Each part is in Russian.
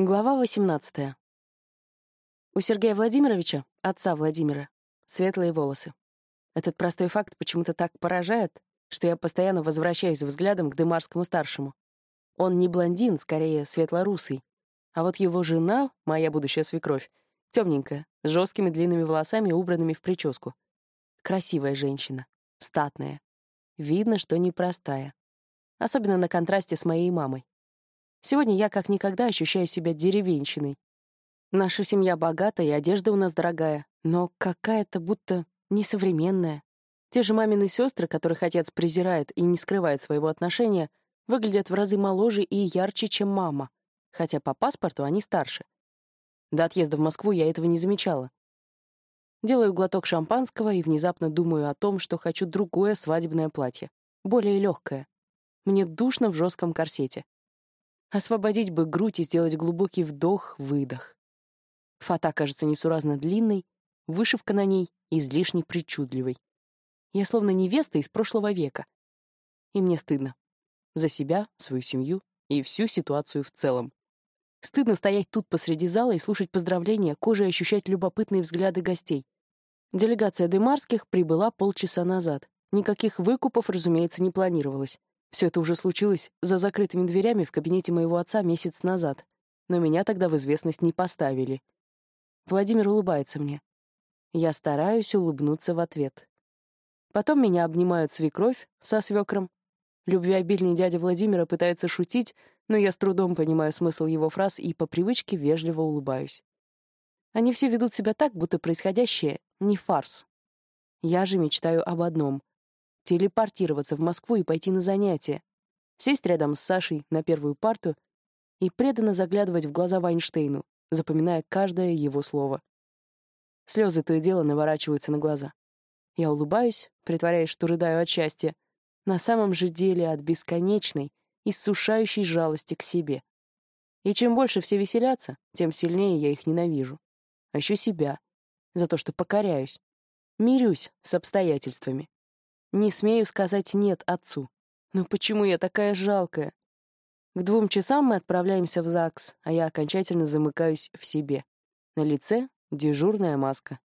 Глава 18. У Сергея Владимировича, отца Владимира, светлые волосы. Этот простой факт почему-то так поражает, что я постоянно возвращаюсь взглядом к Дымарскому-старшему. Он не блондин, скорее светлорусый. А вот его жена, моя будущая свекровь, темненькая, с жесткими длинными волосами, убранными в прическу. Красивая женщина, статная. Видно, что непростая. Особенно на контрасте с моей мамой. Сегодня я как никогда ощущаю себя деревенщиной. Наша семья богата, и одежда у нас дорогая, но какая-то будто несовременная. Те же мамины сестры, которых отец презирает и не скрывает своего отношения, выглядят в разы моложе и ярче, чем мама, хотя по паспорту они старше. До отъезда в Москву я этого не замечала. Делаю глоток шампанского и внезапно думаю о том, что хочу другое свадебное платье, более легкое. Мне душно в жестком корсете. Освободить бы грудь и сделать глубокий вдох-выдох. Фата кажется несуразно длинной, вышивка на ней излишне причудливой. Я словно невеста из прошлого века. И мне стыдно. За себя, свою семью и всю ситуацию в целом. Стыдно стоять тут посреди зала и слушать поздравления, кожей ощущать любопытные взгляды гостей. Делегация Демарских прибыла полчаса назад. Никаких выкупов, разумеется, не планировалось. Все это уже случилось за закрытыми дверями в кабинете моего отца месяц назад, но меня тогда в известность не поставили. Владимир улыбается мне. Я стараюсь улыбнуться в ответ. Потом меня обнимают свекровь со свекром. Любвеобильный дядя Владимира пытается шутить, но я с трудом понимаю смысл его фраз и по привычке вежливо улыбаюсь. Они все ведут себя так, будто происходящее — не фарс. Я же мечтаю об одном телепортироваться в Москву и пойти на занятия, сесть рядом с Сашей на первую парту и преданно заглядывать в глаза Вайнштейну, запоминая каждое его слово. Слезы то и дело наворачиваются на глаза. Я улыбаюсь, притворяясь, что рыдаю от счастья, на самом же деле от бесконечной, иссушающей жалости к себе. И чем больше все веселятся, тем сильнее я их ненавижу. А еще себя, за то, что покоряюсь, мирюсь с обстоятельствами. Не смею сказать «нет» отцу. Но почему я такая жалкая? К двум часам мы отправляемся в ЗАГС, а я окончательно замыкаюсь в себе. На лице — дежурная маска.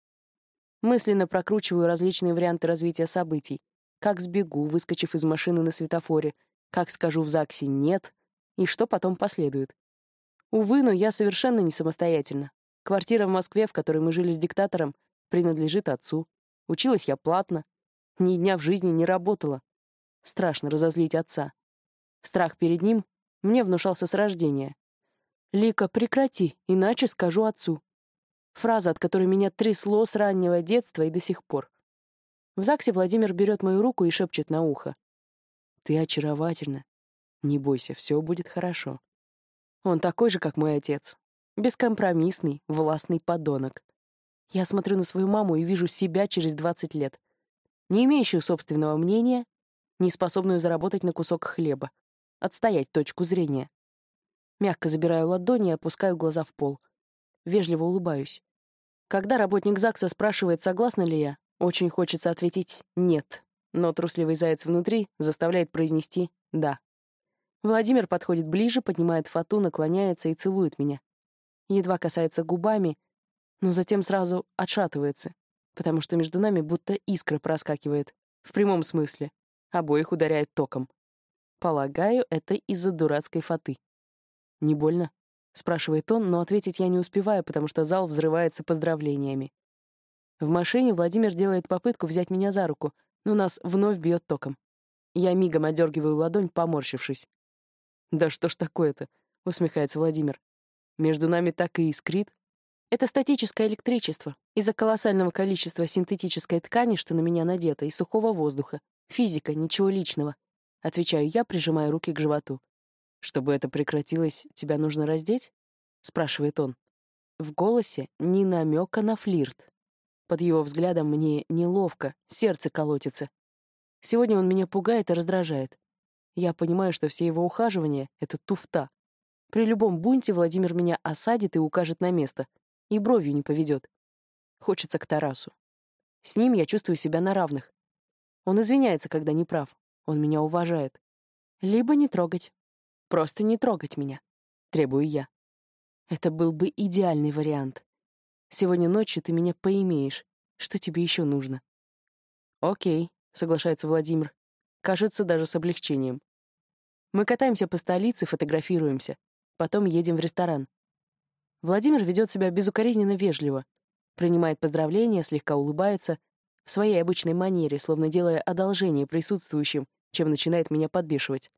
Мысленно прокручиваю различные варианты развития событий. Как сбегу, выскочив из машины на светофоре, как скажу в ЗАГСе «нет», и что потом последует. Увы, но я совершенно не самостоятельна. Квартира в Москве, в которой мы жили с диктатором, принадлежит отцу. Училась я платно, ни дня в жизни не работала. Страшно разозлить отца. Страх перед ним мне внушался с рождения. «Лика, прекрати, иначе скажу отцу». Фраза, от которой меня трясло с раннего детства и до сих пор. В ЗАГСе Владимир берет мою руку и шепчет на ухо. «Ты очаровательна. Не бойся, все будет хорошо». Он такой же, как мой отец. Бескомпромиссный, властный подонок. Я смотрю на свою маму и вижу себя через 20 лет — не имеющую собственного мнения, не способную заработать на кусок хлеба, отстоять точку зрения. Мягко забираю ладони и опускаю глаза в пол. Вежливо улыбаюсь. Когда работник ЗАГСа спрашивает, согласна ли я, очень хочется ответить «нет», но трусливый заяц внутри заставляет произнести «да». Владимир подходит ближе, поднимает фату, наклоняется и целует меня. Едва касается губами, но затем сразу отшатывается, потому что между нами будто искра проскакивает. В прямом смысле. Обоих ударяет током. Полагаю, это из-за дурацкой фаты. «Не больно?» — спрашивает он, но ответить я не успеваю, потому что зал взрывается поздравлениями. В машине Владимир делает попытку взять меня за руку, но нас вновь бьет током. Я мигом одергиваю ладонь, поморщившись. «Да что ж такое-то?» — усмехается Владимир. «Между нами так и искрит, это статическое электричество из-за колоссального количества синтетической ткани, что на меня надето, и сухого воздуха. Физика, ничего личного. Отвечаю я, прижимая руки к животу. «Чтобы это прекратилось, тебя нужно раздеть?» — спрашивает он. В голосе ни намека на флирт. Под его взглядом мне неловко, сердце колотится. Сегодня он меня пугает и раздражает. Я понимаю, что все его ухаживания — это туфта. При любом бунте Владимир меня осадит и укажет на место — и бровью не поведет. Хочется к Тарасу. С ним я чувствую себя на равных. Он извиняется, когда не прав. Он меня уважает. Либо не трогать. Просто не трогать меня. Требую я. Это был бы идеальный вариант. Сегодня ночью ты меня поимеешь. Что тебе еще нужно? Окей, соглашается Владимир. Кажется, даже с облегчением. Мы катаемся по столице, фотографируемся. Потом едем в ресторан. Владимир ведет себя безукоризненно вежливо. Принимает поздравления, слегка улыбается, в своей обычной манере, словно делая одолжение присутствующим, чем начинает меня подбешивать.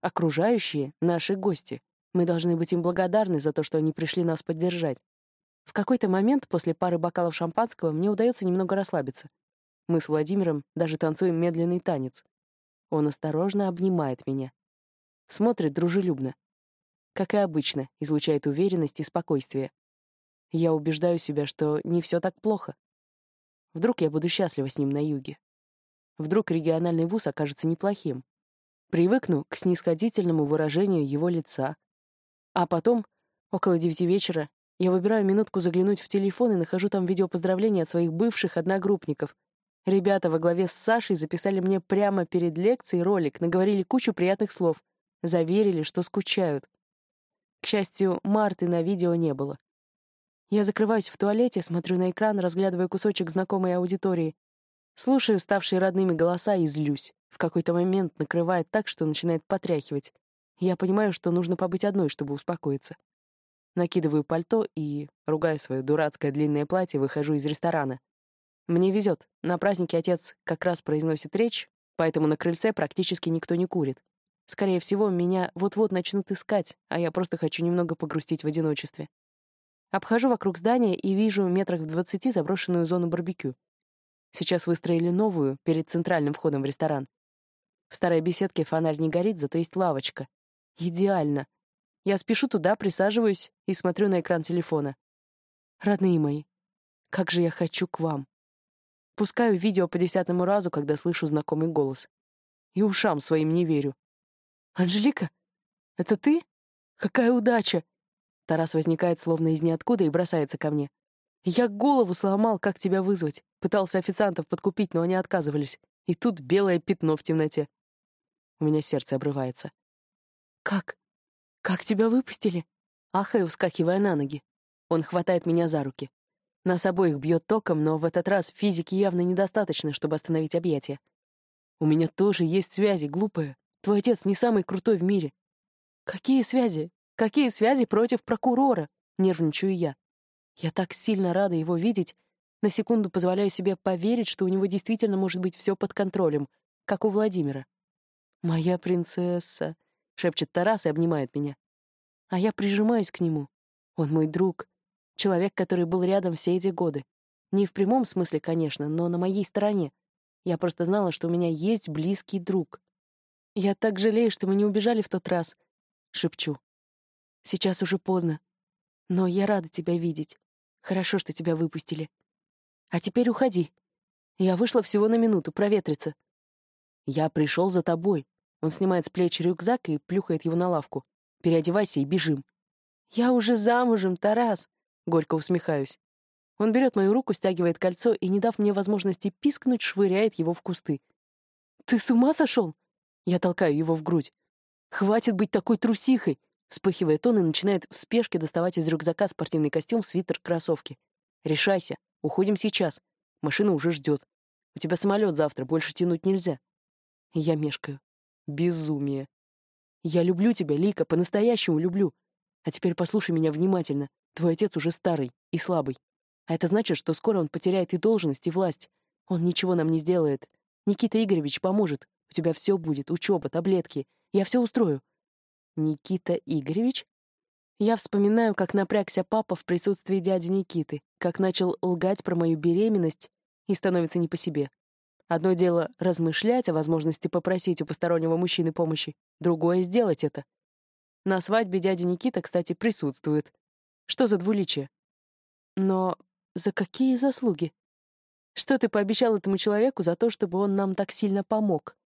Окружающие — наши гости. Мы должны быть им благодарны за то, что они пришли нас поддержать. В какой-то момент после пары бокалов шампанского мне удается немного расслабиться. Мы с Владимиром даже танцуем медленный танец. Он осторожно обнимает меня. Смотрит дружелюбно. Как и обычно, излучает уверенность и спокойствие. Я убеждаю себя, что не все так плохо. Вдруг я буду счастлива с ним на юге. Вдруг региональный вуз окажется неплохим. Привыкну к снисходительному выражению его лица. А потом, около девяти вечера, я выбираю минутку заглянуть в телефон и нахожу там видео поздравления от своих бывших одногруппников. Ребята во главе с Сашей записали мне прямо перед лекцией ролик, наговорили кучу приятных слов, заверили, что скучают. К счастью, Марты на видео не было. Я закрываюсь в туалете, смотрю на экран, разглядывая кусочек знакомой аудитории. Слушаю ставшие родными голоса и злюсь. В какой-то момент накрывает так, что начинает потряхивать. Я понимаю, что нужно побыть одной, чтобы успокоиться. Накидываю пальто и, ругая свое дурацкое длинное платье, выхожу из ресторана. Мне везет. На празднике отец как раз произносит речь, поэтому на крыльце практически никто не курит. Скорее всего, меня вот-вот начнут искать, а я просто хочу немного погрустить в одиночестве. Обхожу вокруг здания и вижу метрах в двадцати заброшенную зону барбекю. Сейчас выстроили новую, перед центральным входом в ресторан. В старой беседке фонарь не горит, зато есть лавочка. Идеально. Я спешу туда, присаживаюсь и смотрю на экран телефона. Родные мои, как же я хочу к вам. Пускаю видео по десятому разу, когда слышу знакомый голос. И ушам своим не верю. «Анжелика? Это ты? Какая удача! Тарас возникает словно из ниоткуда и бросается ко мне. Я голову сломал, как тебя вызвать. Пытался официантов подкупить, но они отказывались. И тут белое пятно в темноте. У меня сердце обрывается. «Как? Как тебя выпустили?» Ахаю, вскакивая на ноги. Он хватает меня за руки. Нас обоих бьет током, но в этот раз физики явно недостаточно, чтобы остановить объятия. «У меня тоже есть связи, глупая. Твой отец не самый крутой в мире». «Какие связи? Какие связи против прокурора? Нервничаю я. Я так сильно рада его видеть. На секунду позволяю себе поверить, что у него действительно может быть все под контролем, как у Владимира. «Моя принцесса», — шепчет Тарас и обнимает меня. А я прижимаюсь к нему. Он мой друг, человек, который был рядом все эти годы. Не в прямом смысле, конечно, но на моей стороне. Я просто знала, что у меня есть близкий друг. «Я так жалею, что мы не убежали в тот раз», — шепчу. Сейчас уже поздно. Но я рада тебя видеть. Хорошо, что тебя выпустили. А теперь уходи. Я вышла всего на минуту, проветриться. Я пришел за тобой. Он снимает с плеч рюкзак и плюхает его на лавку. Переодевайся и бежим. Я уже замужем, Тарас. Горько усмехаюсь. Он берет мою руку, стягивает кольцо и, не дав мне возможности пискнуть, швыряет его в кусты. «Ты с ума сошел?» Я толкаю его в грудь. «Хватит быть такой трусихой! Вспыхивает он и начинает в спешке доставать из рюкзака спортивный костюм, свитер, кроссовки. «Решайся. Уходим сейчас. Машина уже ждет. У тебя самолет завтра, больше тянуть нельзя». Я мешкаю. Безумие. Я люблю тебя, Лика, по-настоящему люблю. А теперь послушай меня внимательно. Твой отец уже старый и слабый. А это значит, что скоро он потеряет и должность, и власть. Он ничего нам не сделает. Никита Игоревич поможет. У тебя все будет, учеба, таблетки. Я все устрою. Никита Игоревич? Я вспоминаю, как напрягся папа в присутствии дяди Никиты, как начал лгать про мою беременность и становится не по себе. Одно дело — размышлять о возможности попросить у постороннего мужчины помощи, другое — сделать это. На свадьбе дядя Никита, кстати, присутствует. Что за двуличие? Но за какие заслуги? Что ты пообещал этому человеку за то, чтобы он нам так сильно помог?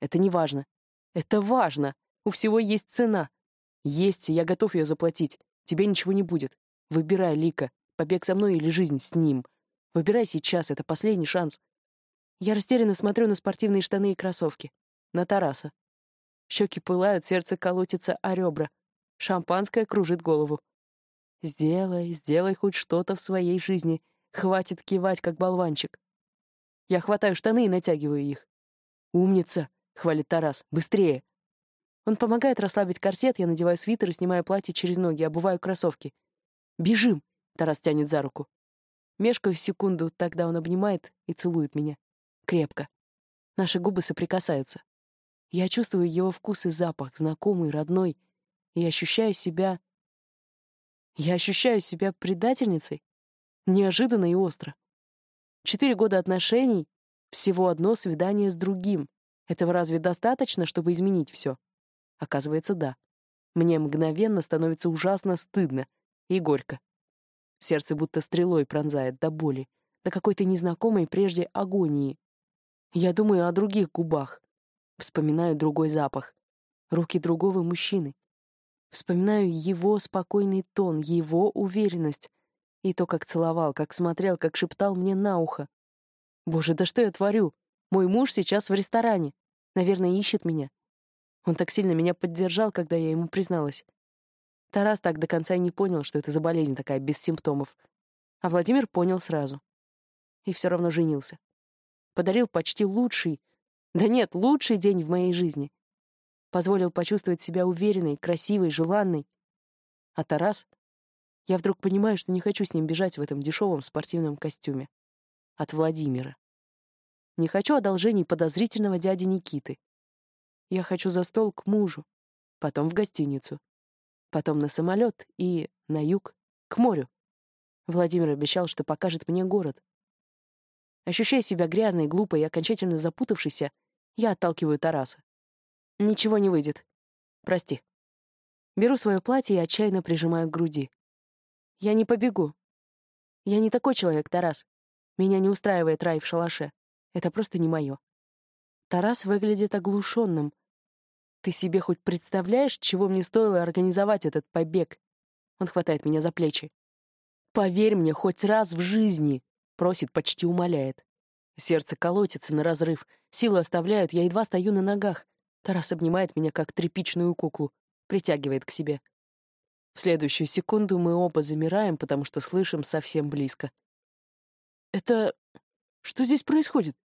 Это не важно. Это важно. У всего есть цена. Есть, я готов ее заплатить. Тебе ничего не будет. Выбирай, Лика, побег со мной или жизнь с ним. Выбирай сейчас, это последний шанс. Я растерянно смотрю на спортивные штаны и кроссовки. На Тараса. Щеки пылают, сердце колотится о ребра. Шампанское кружит голову. Сделай, сделай хоть что-то в своей жизни. Хватит кивать, как болванчик. Я хватаю штаны и натягиваю их. «Умница!» — хвалит Тарас. «Быстрее!» Он помогает расслабить корсет, я надеваю свитер и снимаю платье через ноги, обуваю кроссовки. «Бежим!» — Тарас тянет за руку. Мешкаю секунду, тогда он обнимает и целует меня. Крепко. Наши губы соприкасаются. Я чувствую его вкус и запах, знакомый, родной, и ощущаю себя... Я ощущаю себя предательницей. Неожиданно и остро. Четыре года отношений, всего одно свидание с другим. Этого разве достаточно, чтобы изменить все? Оказывается, да. Мне мгновенно становится ужасно стыдно и горько. Сердце будто стрелой пронзает до боли, до какой-то незнакомой прежде агонии. Я думаю о других губах. Вспоминаю другой запах. Руки другого мужчины. Вспоминаю его спокойный тон, его уверенность. И то, как целовал, как смотрел, как шептал мне на ухо. Боже, да что я творю? Мой муж сейчас в ресторане. Наверное, ищет меня. Он так сильно меня поддержал, когда я ему призналась. Тарас так до конца и не понял, что это за болезнь такая, без симптомов. А Владимир понял сразу. И все равно женился. Подарил почти лучший, да нет, лучший день в моей жизни. Позволил почувствовать себя уверенной, красивой, желанной. А Тарас? Я вдруг понимаю, что не хочу с ним бежать в этом дешевом спортивном костюме. От Владимира. Не хочу одолжений подозрительного дяди Никиты. Я хочу за стол к мужу, потом в гостиницу, потом на самолет и на юг, к морю. Владимир обещал, что покажет мне город. Ощущая себя грязной, глупой и окончательно запутавшейся, я отталкиваю Тараса. Ничего не выйдет. Прости. Беру свое платье и отчаянно прижимаю к груди. Я не побегу. Я не такой человек, Тарас. Меня не устраивает рай в шалаше. Это просто не мое. Тарас выглядит оглушенным. Ты себе хоть представляешь, чего мне стоило организовать этот побег? Он хватает меня за плечи. Поверь мне хоть раз в жизни, просит, почти умоляет. Сердце колотится на разрыв, силы оставляют, я едва стою на ногах. Тарас обнимает меня, как тряпичную куклу, притягивает к себе. В следующую секунду мы оба замираем, потому что слышим совсем близко. «Это... что здесь происходит?»